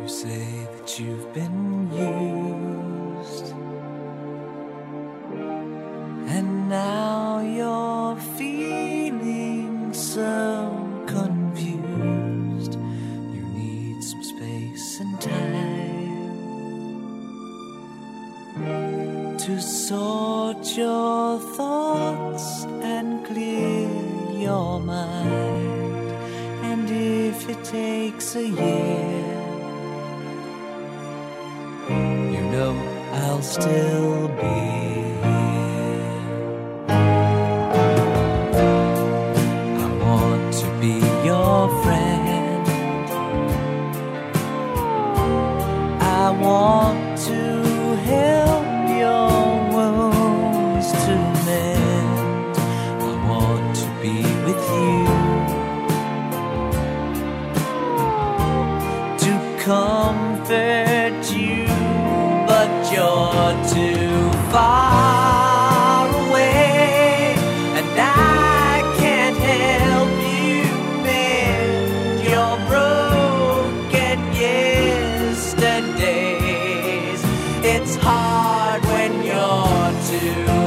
You say that you've been used, and now you're feeling so confused. You need some space and time to sort your thoughts and clear your mind. And if it takes a year, I'll still be here. I want to be your friend. I want to help your wounds to mend. I want to be with you. to comfort but you're too far away, and I can't help you mend your broken yesterdays. It's hard when you're too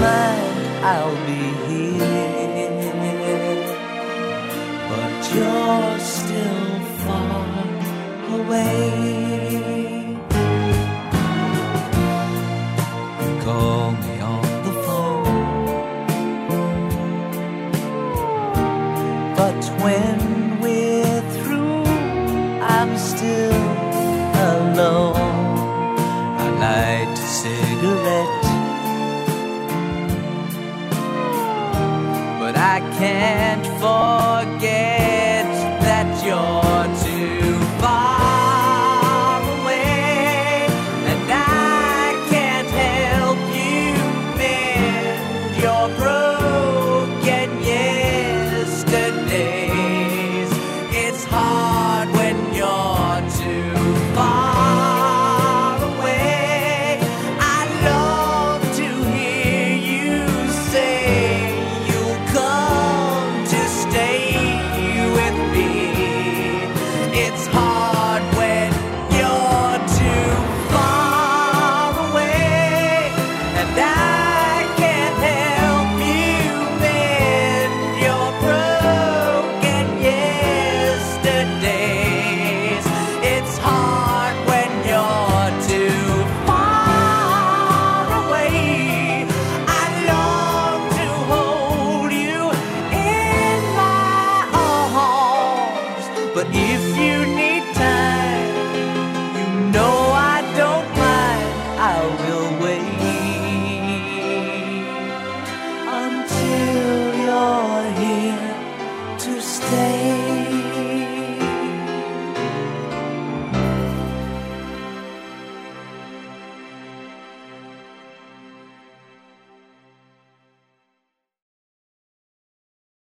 mind. I'll be here, but you're still far away. Call me on the phone. But when we're through, I'm still alone. I can't forget But if you need time, you know I don't mind. I will wait until you're here to stay.